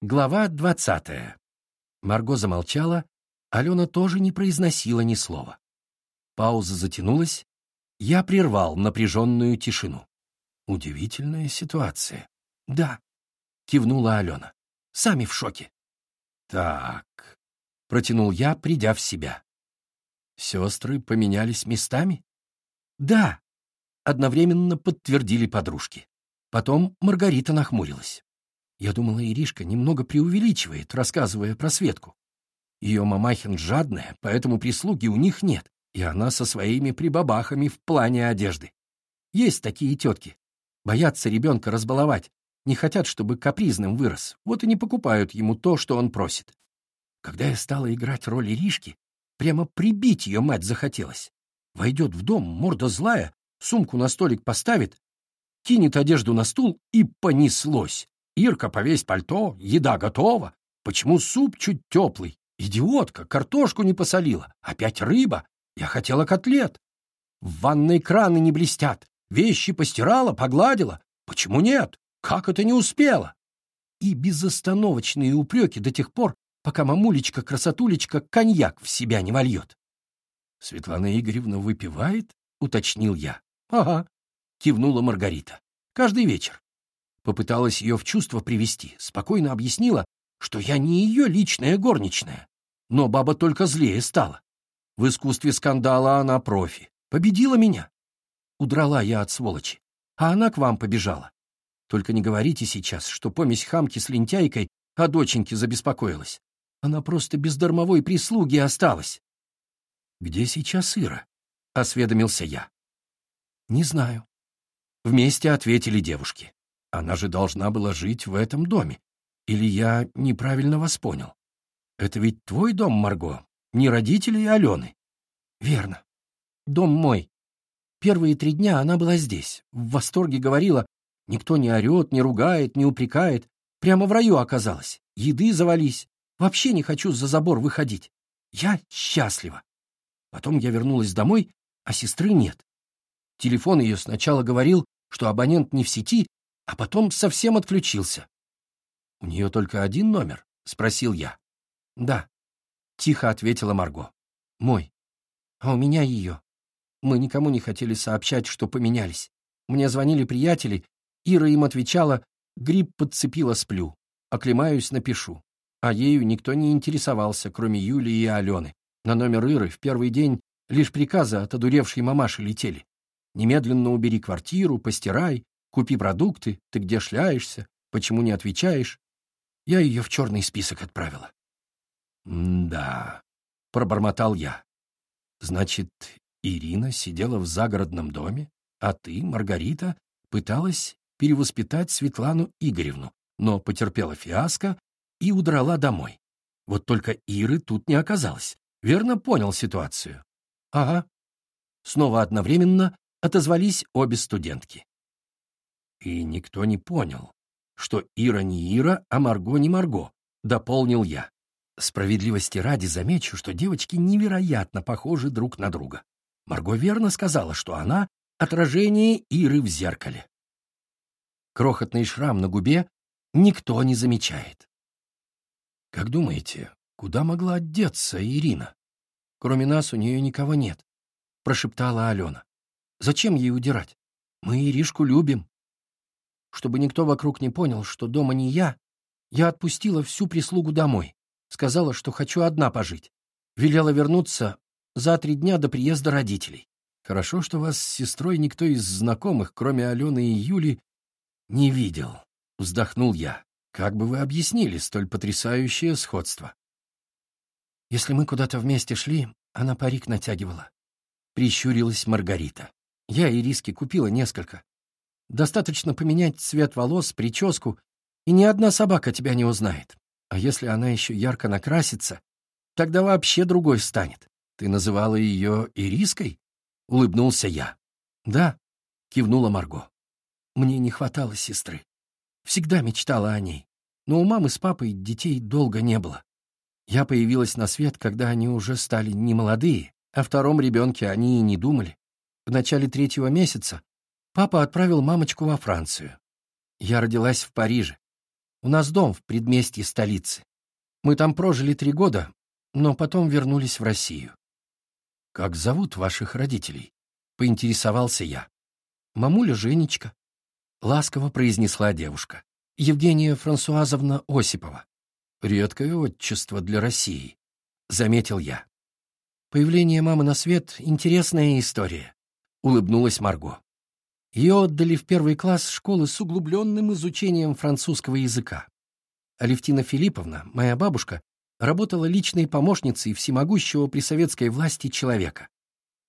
Глава двадцатая. Марго замолчала, Алена тоже не произносила ни слова. Пауза затянулась, я прервал напряженную тишину. Удивительная ситуация. Да, кивнула Алена. Сами в шоке. Так, протянул я, придя в себя. Сестры поменялись местами? Да, одновременно подтвердили подружки. Потом Маргарита нахмурилась. Я думала, Иришка немного преувеличивает, рассказывая про Светку. Ее мамахин жадная, поэтому прислуги у них нет, и она со своими прибабахами в плане одежды. Есть такие тетки. Боятся ребенка разбаловать, не хотят, чтобы капризным вырос, вот и не покупают ему то, что он просит. Когда я стала играть роль Иришки, прямо прибить ее мать захотелось. Войдет в дом, морда злая, сумку на столик поставит, кинет одежду на стул и понеслось. Ирка, повесь пальто, еда готова. Почему суп чуть теплый? Идиотка, картошку не посолила. Опять рыба. Я хотела котлет. В ванной краны не блестят. Вещи постирала, погладила. Почему нет? Как это не успела? И безостановочные упреки до тех пор, пока мамулечка-красотулечка коньяк в себя не вольет. — Светлана Игоревна выпивает? — уточнил я. — Ага, — кивнула Маргарита. — Каждый вечер. Попыталась ее в чувство привести, спокойно объяснила, что я не ее личная горничная. Но баба только злее стала. В искусстве скандала она профи. Победила меня. Удрала я от сволочи. А она к вам побежала. Только не говорите сейчас, что помесь хамки с лентяйкой о доченьке забеспокоилась. Она просто без дармовой прислуги осталась. — Где сейчас Ира? — осведомился я. — Не знаю. Вместе ответили девушки. Она же должна была жить в этом доме. Или я неправильно вас понял? Это ведь твой дом, Марго, не родителей Алены. Верно. Дом мой. Первые три дня она была здесь. В восторге говорила, никто не орет, не ругает, не упрекает. Прямо в раю оказалась. Еды завались. Вообще не хочу за забор выходить. Я счастлива. Потом я вернулась домой, а сестры нет. Телефон ее сначала говорил, что абонент не в сети, а потом совсем отключился. — У нее только один номер? — спросил я. — Да, — тихо ответила Марго. — Мой. А у меня ее. Мы никому не хотели сообщать, что поменялись. Мне звонили приятели, Ира им отвечала, грипп подцепила, сплю. Оклемаюсь, напишу. А ею никто не интересовался, кроме Юли и Алены. На номер Иры в первый день лишь приказы от одуревшей мамаши летели. Немедленно убери квартиру, постирай, Купи продукты, ты где шляешься, почему не отвечаешь? Я ее в черный список отправила. «Да», — пробормотал я. «Значит, Ирина сидела в загородном доме, а ты, Маргарита, пыталась перевоспитать Светлану Игоревну, но потерпела фиаско и удрала домой. Вот только Иры тут не оказалось. Верно понял ситуацию?» «Ага». Снова одновременно отозвались обе студентки. И никто не понял, что Ира не Ира, а Марго не Марго, дополнил я. Справедливости ради замечу, что девочки невероятно похожи друг на друга. Марго верно сказала, что она — отражение Иры в зеркале. Крохотный шрам на губе никто не замечает. Как думаете, куда могла одеться Ирина? Кроме нас у нее никого нет, — прошептала Алена. Зачем ей удирать? Мы Иришку любим. Чтобы никто вокруг не понял, что дома не я, я отпустила всю прислугу домой. Сказала, что хочу одна пожить. Велела вернуться за три дня до приезда родителей. Хорошо, что вас с сестрой никто из знакомых, кроме Алены и Юли, не видел. Вздохнул я. Как бы вы объяснили столь потрясающее сходство? Если мы куда-то вместе шли, она парик натягивала. Прищурилась Маргарита. Я и риски купила несколько. Достаточно поменять цвет волос, прическу, и ни одна собака тебя не узнает. А если она еще ярко накрасится, тогда вообще другой станет. Ты называла ее Ириской? Улыбнулся я. Да, кивнула Марго. Мне не хватало сестры. Всегда мечтала о ней. Но у мамы с папой детей долго не было. Я появилась на свет, когда они уже стали немолодые, о втором ребенке они и не думали. В начале третьего месяца Папа отправил мамочку во Францию. Я родилась в Париже. У нас дом в предместье столицы. Мы там прожили три года, но потом вернулись в Россию. «Как зовут ваших родителей?» — поинтересовался я. «Мамуля Женечка», — ласково произнесла девушка. «Евгения Франсуазовна Осипова. Редкое отчество для России», — заметил я. «Появление мамы на свет — интересная история», — улыбнулась Марго. Ее отдали в первый класс школы с углубленным изучением французского языка. Алевтина Филипповна, моя бабушка, работала личной помощницей всемогущего при советской власти человека.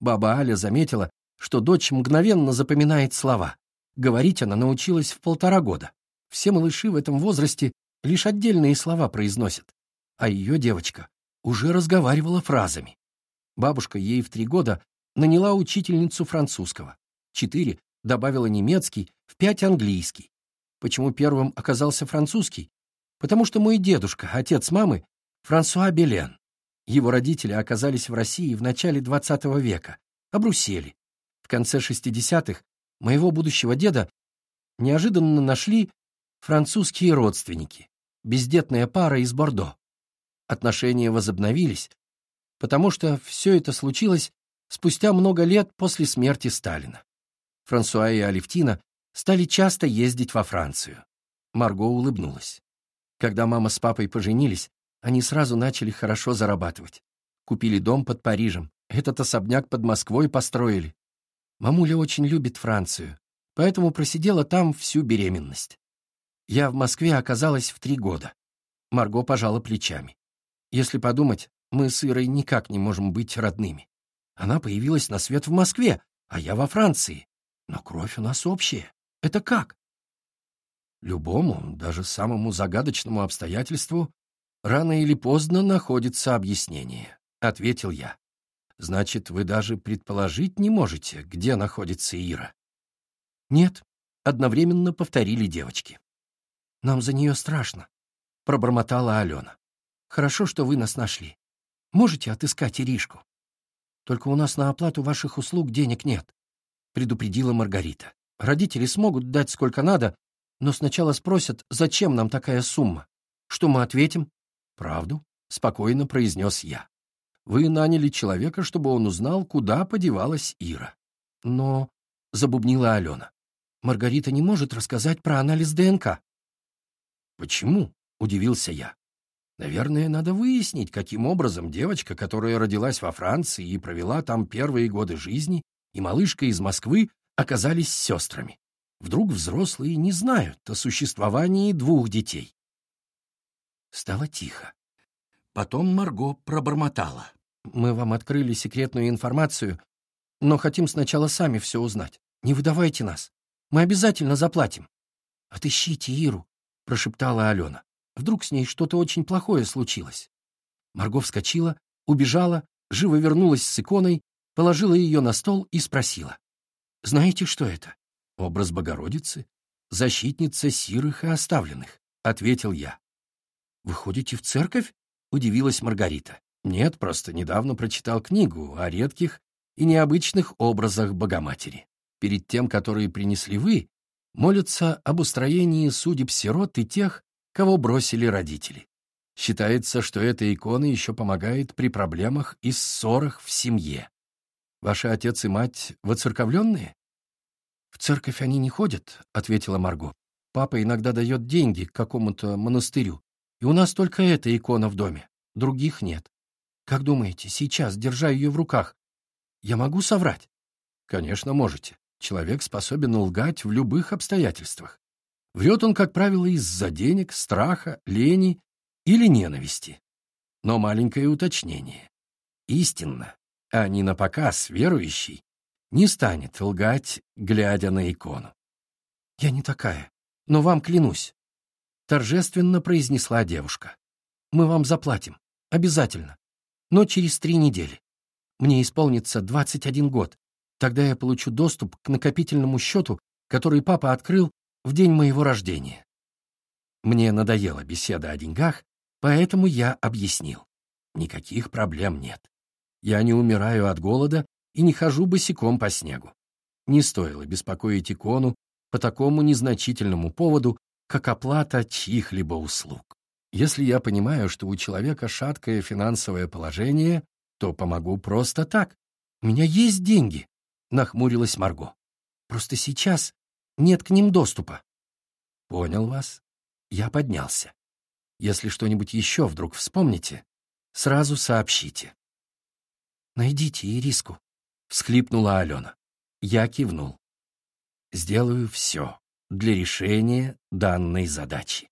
Баба Аля заметила, что дочь мгновенно запоминает слова. Говорить она научилась в полтора года. Все малыши в этом возрасте лишь отдельные слова произносят. А ее девочка уже разговаривала фразами. Бабушка ей в три года наняла учительницу французского. Четыре добавила немецкий, в пять английский. Почему первым оказался французский? Потому что мой дедушка, отец мамы, Франсуа Белен. Его родители оказались в России в начале XX века, обрусели. В конце 60-х моего будущего деда неожиданно нашли французские родственники, бездетная пара из Бордо. Отношения возобновились, потому что все это случилось спустя много лет после смерти Сталина. Франсуа и Алевтина стали часто ездить во Францию. Марго улыбнулась. Когда мама с папой поженились, они сразу начали хорошо зарабатывать. Купили дом под Парижем, этот особняк под Москвой построили. Мамуля очень любит Францию, поэтому просидела там всю беременность. Я в Москве оказалась в три года. Марго пожала плечами. Если подумать, мы с Ирой никак не можем быть родными. Она появилась на свет в Москве, а я во Франции. Но кровь у нас общая. Это как? Любому, даже самому загадочному обстоятельству, рано или поздно находится объяснение, — ответил я. Значит, вы даже предположить не можете, где находится Ира? Нет, — одновременно повторили девочки. Нам за нее страшно, — пробормотала Алена. Хорошо, что вы нас нашли. Можете отыскать Иришку? Только у нас на оплату ваших услуг денег нет, — предупредила Маргарита. Родители смогут дать сколько надо, но сначала спросят, зачем нам такая сумма. Что мы ответим? Правду, — спокойно произнес я. Вы наняли человека, чтобы он узнал, куда подевалась Ира. Но, — забубнила Алена, — Маргарита не может рассказать про анализ ДНК. Почему? — удивился я. Наверное, надо выяснить, каким образом девочка, которая родилась во Франции и провела там первые годы жизни, и малышка из Москвы оказались сестрами. Вдруг взрослые не знают о существовании двух детей. Стало тихо. Потом Марго пробормотала. «Мы вам открыли секретную информацию, но хотим сначала сами все узнать. Не выдавайте нас. Мы обязательно заплатим». «Отыщите Иру», — прошептала Алена. Вдруг с ней что-то очень плохое случилось. Марго вскочила, убежала, живо вернулась с иконой, положила ее на стол и спросила. «Знаете, что это?» «Образ Богородицы, защитница сирых и оставленных», — ответил я. «Вы ходите в церковь?» — удивилась Маргарита. «Нет, просто недавно прочитал книгу о редких и необычных образах Богоматери. Перед тем, которые принесли вы, молятся об устроении судеб сирот и тех, кого бросили родители. Считается, что эта икона еще помогает при проблемах и ссорах в семье. Ваши отец и мать воцерковленные? В церковь они не ходят, — ответила Марго. Папа иногда дает деньги какому-то монастырю, и у нас только эта икона в доме, других нет. Как думаете, сейчас, держа ее в руках, я могу соврать? Конечно, можете. Человек способен лгать в любых обстоятельствах. Врет он, как правило, из-за денег, страха, лени или ненависти. Но маленькое уточнение. Истинно, а не на показ верующий, не станет лгать, глядя на икону. «Я не такая, но вам клянусь», — торжественно произнесла девушка. «Мы вам заплатим, обязательно, но через три недели. Мне исполнится 21 год, тогда я получу доступ к накопительному счету, который папа открыл в день моего рождения. Мне надоела беседа о деньгах, поэтому я объяснил. Никаких проблем нет. Я не умираю от голода и не хожу босиком по снегу. Не стоило беспокоить икону по такому незначительному поводу, как оплата чьих-либо услуг. Если я понимаю, что у человека шаткое финансовое положение, то помогу просто так. У меня есть деньги, — нахмурилась Марго. Просто сейчас нет к ним доступа. Понял вас. Я поднялся. Если что-нибудь еще вдруг вспомните, сразу сообщите. Найдите Ириску, — всхлипнула Алена. Я кивнул. Сделаю все для решения данной задачи.